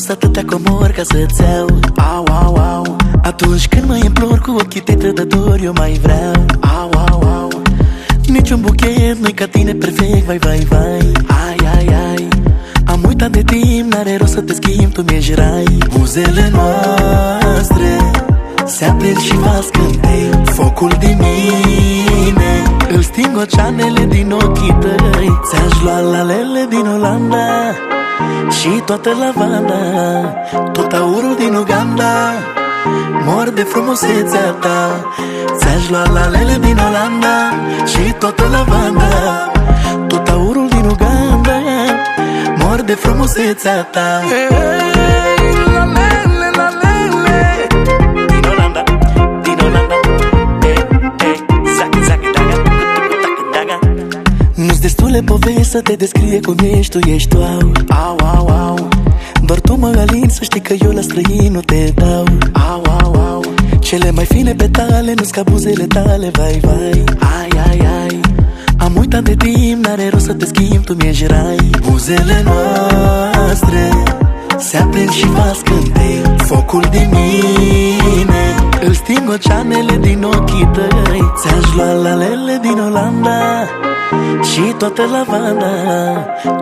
fost atâtea comori ca să-ți iau. Au, au, au. Atunci când mă implor cu ochii tăi trădători Eu mai vreau. Au, au, au. Niciun buchet nu-i ca tine perfect Vai, vai, vai. Ai, ai, ai. Am uitat de timp, n-are rost să te schimb Tu mi-ești rai. Buzele noastre Se aprind și fac scântei Focul din mine Îl sting oceanele din ochii tăi. Ți-aș lua lalele din Olanda și toată lavanda Tot aurul din Uganda. Mor de frumusețea ta Ți-aș lua lalele din Olanda Și toată lavanda. Tot aurul din Uganda Mor de frumusețea ta. Hey, Nu-ți destule povesti să te descrie cum ești, tu ești tu, au. Au, au, au. Doar tu mă alin să știi că eu la străin nu te dau. Au, au, au. Cele mai fine petale nu-s ca buzele tale, vai, vai. Ai, ai, ai. Am uitat de timp, n-are rost să te schimb, tu mi-ești rai. Buzele noastre se aprind și fac scântei. Focul din mine Îl sting oceanele din ochii tăi. Ți-aș lua lalele din Olanda Și toată lavanda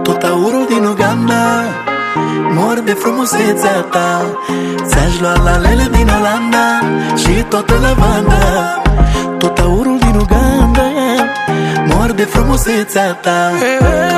Tot aurul din Uganda. Mor de frumusețea ta Ți-aș lua lalele din Olanda. Și toată lavanda Tot aurul din Uganda. Mor de frumusețea ta. Hey,